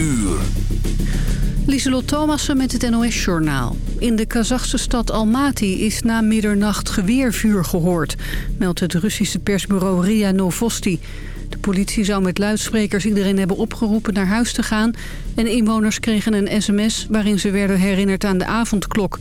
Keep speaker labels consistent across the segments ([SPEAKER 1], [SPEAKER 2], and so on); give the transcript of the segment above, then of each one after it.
[SPEAKER 1] uur.
[SPEAKER 2] Lieselot met het NOS-journaal. In de Kazachse stad Almaty is na middernacht geweervuur gehoord... meldt het Russische persbureau RIA Novosti. De politie zou met luidsprekers iedereen hebben opgeroepen naar huis te gaan... en inwoners kregen een sms waarin ze werden herinnerd aan de avondklok...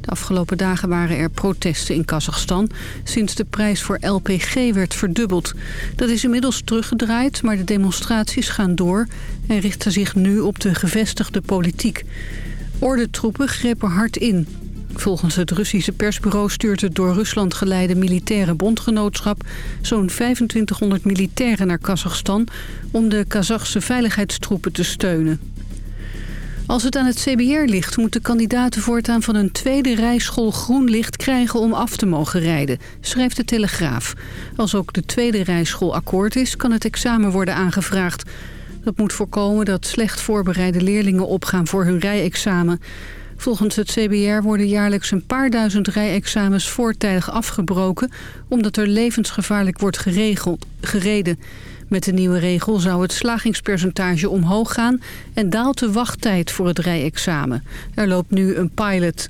[SPEAKER 2] De afgelopen dagen waren er protesten in Kazachstan... sinds de prijs voor LPG werd verdubbeld. Dat is inmiddels teruggedraaid, maar de demonstraties gaan door... en richten zich nu op de gevestigde politiek. Ordentroepen grepen hard in. Volgens het Russische persbureau stuurt het door Rusland geleide militaire bondgenootschap... zo'n 2500 militairen naar Kazachstan... om de Kazachse veiligheidstroepen te steunen. Als het aan het CBR ligt, moeten kandidaten voortaan van een tweede rijschool groen licht krijgen om af te mogen rijden, schrijft de Telegraaf. Als ook de tweede rijschool akkoord is, kan het examen worden aangevraagd. Dat moet voorkomen dat slecht voorbereide leerlingen opgaan voor hun rijexamen. Volgens het CBR worden jaarlijks een paar duizend rijexamens voortijdig afgebroken... omdat er levensgevaarlijk wordt geregeld, gereden. Met de nieuwe regel zou het slagingspercentage omhoog gaan... en daalt de wachttijd voor het rijexamen. Er loopt nu een pilot.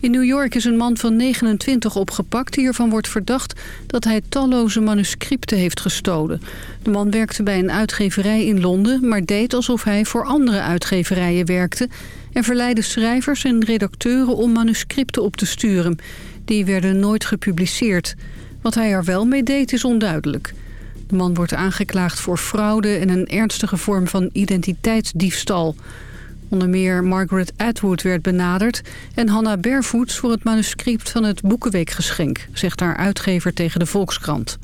[SPEAKER 2] In New York is een man van 29 opgepakt. Hiervan wordt verdacht dat hij talloze manuscripten heeft gestolen. De man werkte bij een uitgeverij in Londen... maar deed alsof hij voor andere uitgeverijen werkte... en verleidde schrijvers en redacteuren om manuscripten op te sturen. Die werden nooit gepubliceerd. Wat hij er wel mee deed is onduidelijk. De man wordt aangeklaagd voor fraude en een ernstige vorm van identiteitsdiefstal. Onder meer Margaret Atwood werd benaderd... en Hannah Barefoots voor het manuscript van het Boekenweekgeschenk... zegt haar uitgever tegen de Volkskrant.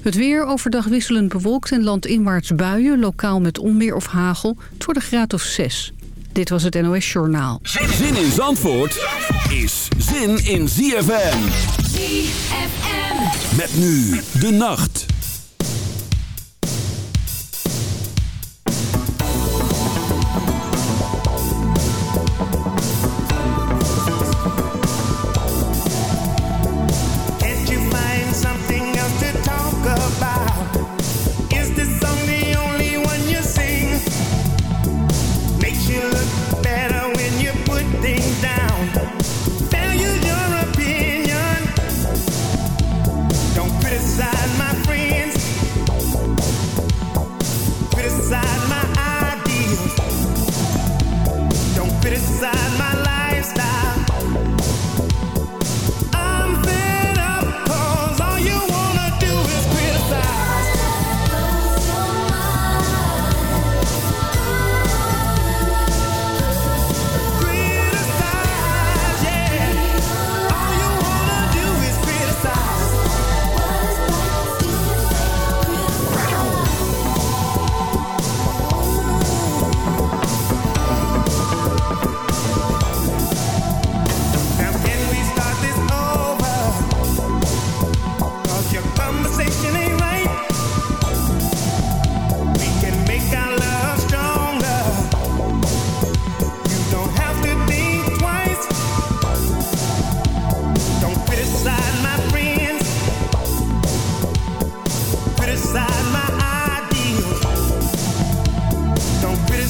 [SPEAKER 2] Het weer overdag wisselend bewolkt en landinwaarts buien... lokaal met onweer of hagel. Het wordt een graad of 6. Dit was het NOS Journaal.
[SPEAKER 1] Zin in Zandvoort is zin in ZFM.
[SPEAKER 3] ZFM.
[SPEAKER 1] Met nu de nacht.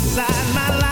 [SPEAKER 4] inside my
[SPEAKER 5] life.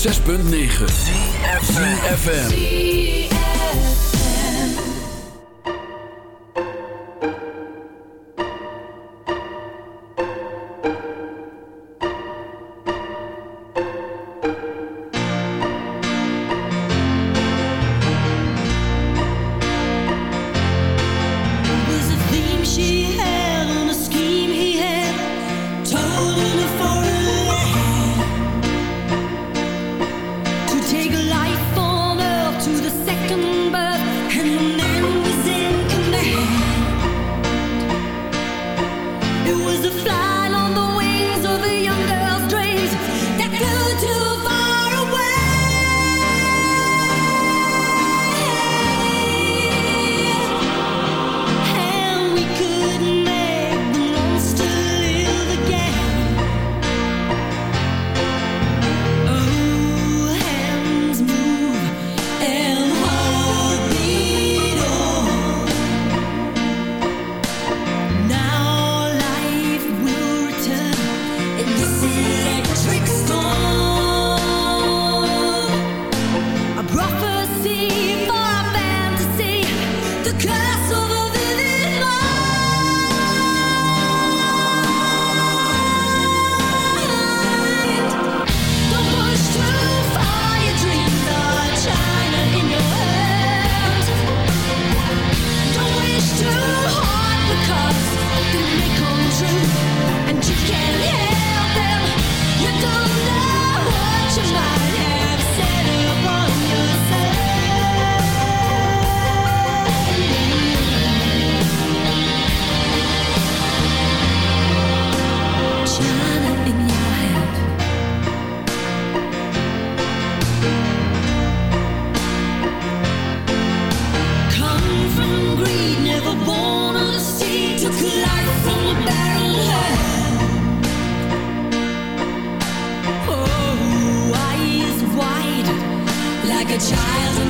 [SPEAKER 3] 106.9 FM.
[SPEAKER 6] a child.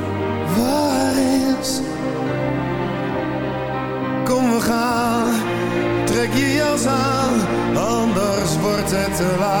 [SPEAKER 6] till I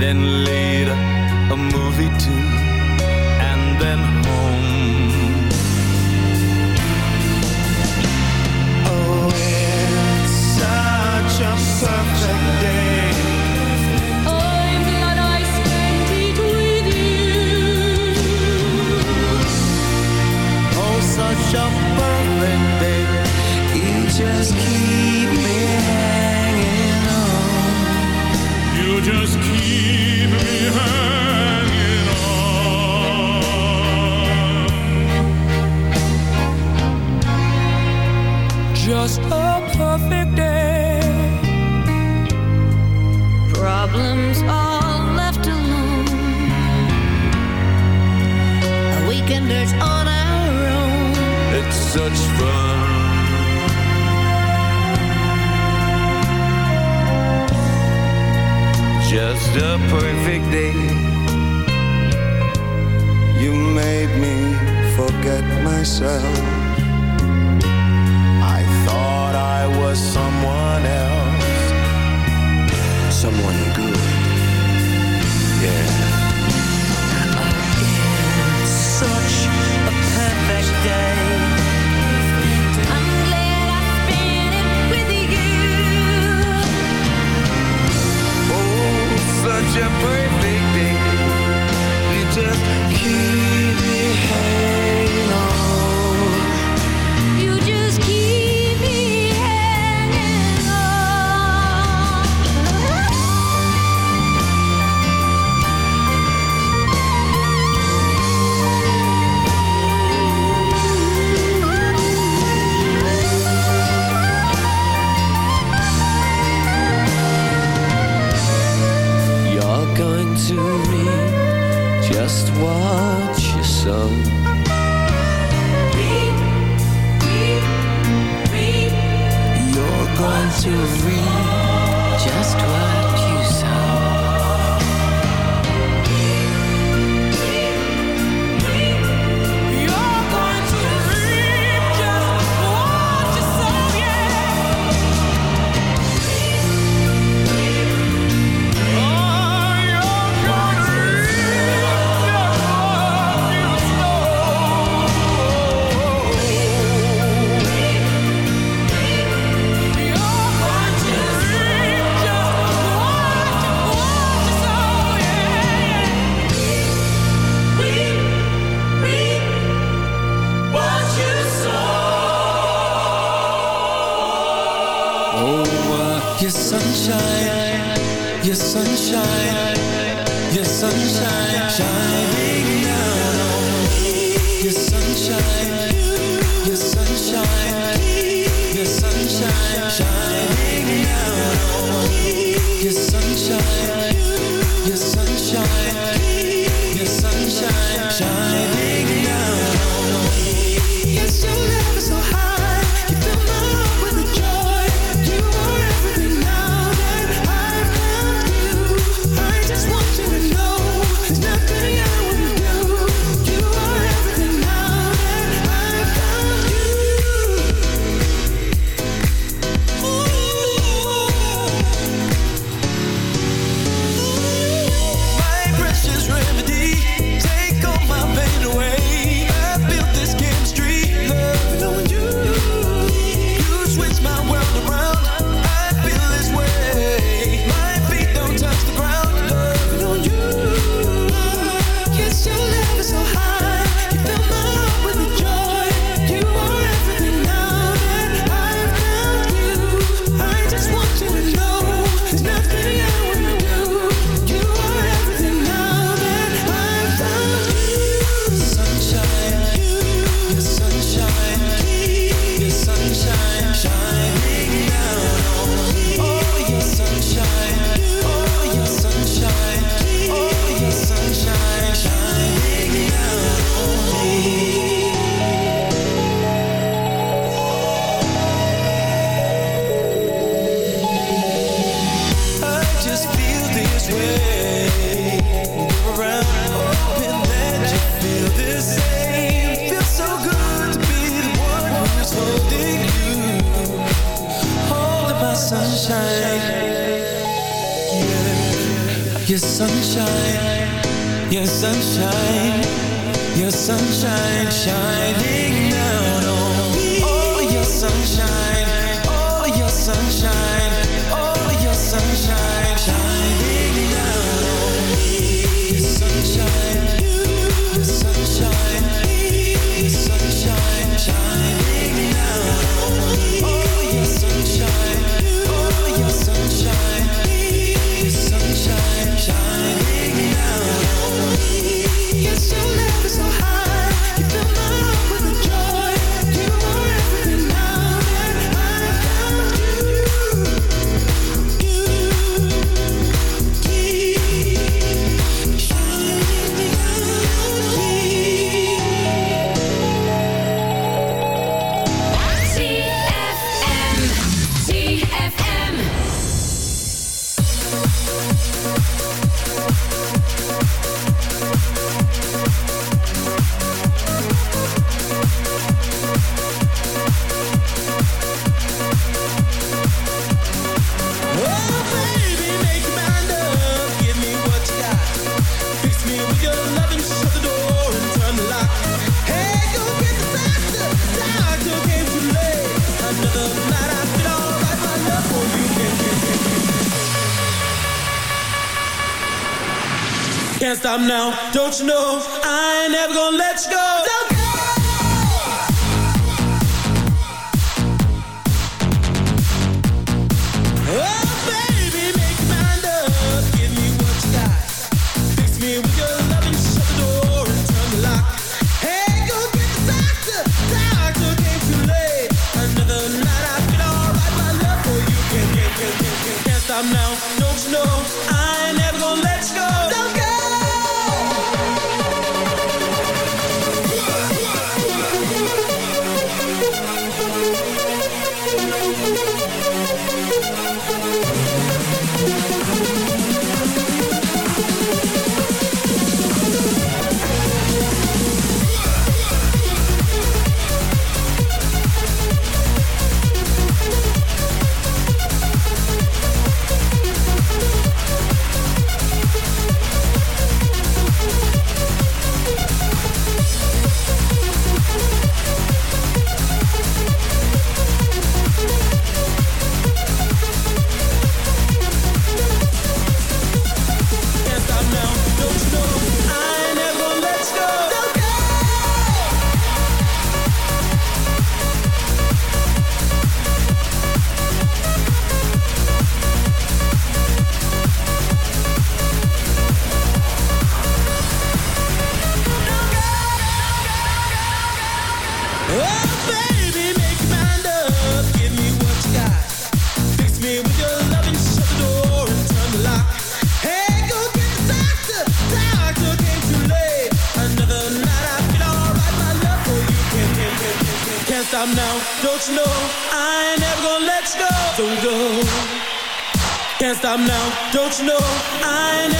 [SPEAKER 7] then later a movie too.
[SPEAKER 8] just
[SPEAKER 7] watch yourself. sung. Reap, reap. You're going to reap just what.
[SPEAKER 9] Don't you know? Don't you know I never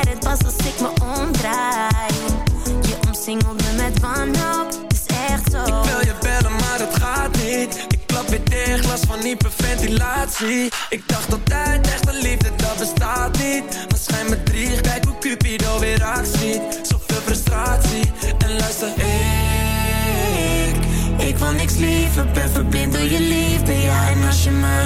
[SPEAKER 10] als ik me omdraai. Je omzingel me met wanhoop, het is echt zo.
[SPEAKER 11] Ik wil je bellen, maar het gaat niet. Ik klap weer dicht, last van hyperventilatie. Ik dacht altijd, echte liefde, dat bestaat niet. Waarschijnlijk schijn me drie, kijk hoe Cupido weer actie Zoveel frustratie, en luister Ik, ik wil niks liever, ben verblind door je liefde Ja, en als je me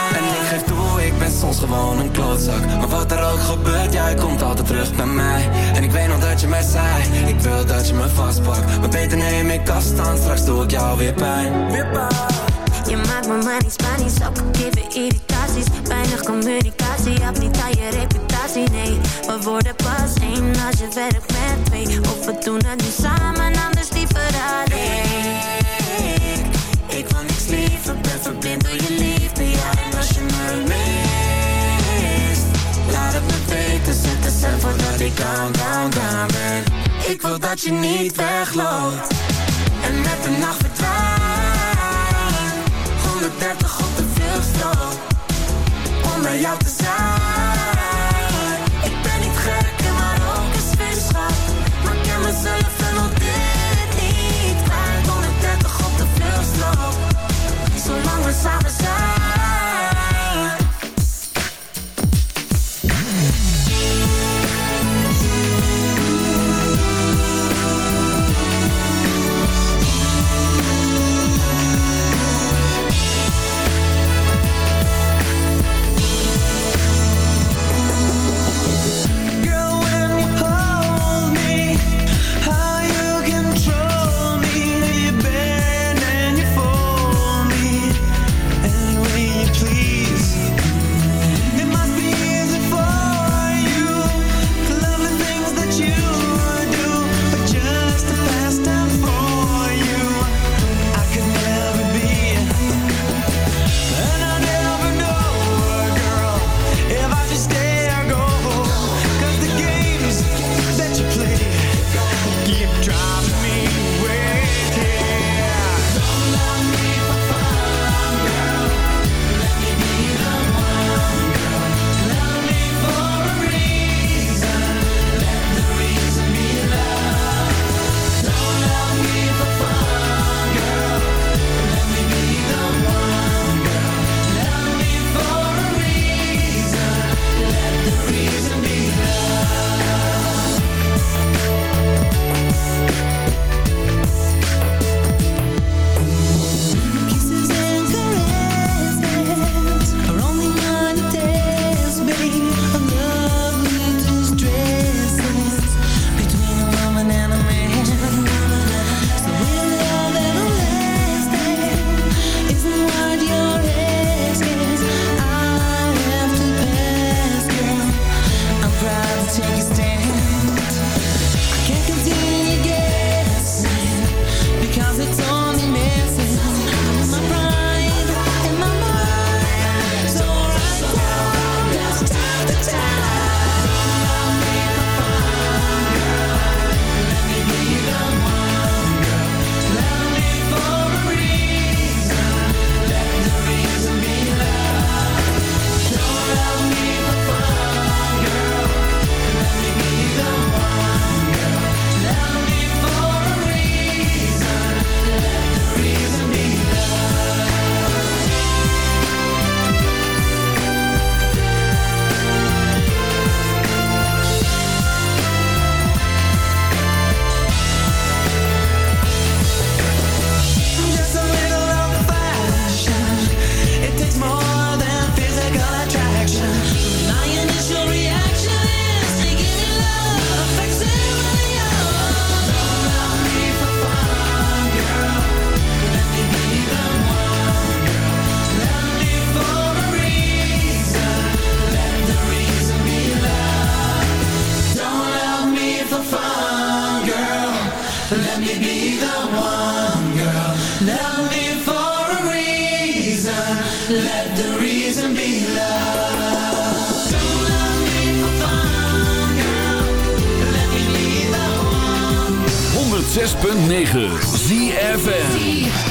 [SPEAKER 12] Soms gewoon een klootzak. Maar wat er ook gebeurt, jij komt altijd terug bij mij. En ik weet nog dat je mij zei Ik wil dat je me vastpakt. Maar beter neem ik afstand, straks doe ik jou weer pijn. Weer pijn.
[SPEAKER 10] Je maakt me maar niet Spanisch, opgegeven irritaties. Weinig communicatie, heb niet aan je reputatie Nee, we worden pas één als je werkt met twee. Of we doen het nu samen, anders liever alleen.
[SPEAKER 11] Ik wil niks liever, ben verblind door je liefde ik wil dat je niet wegloopt. En met de nacht verdwijnt. 130 op de veelstroop Om bij jou te zijn
[SPEAKER 7] 106.9 ZFN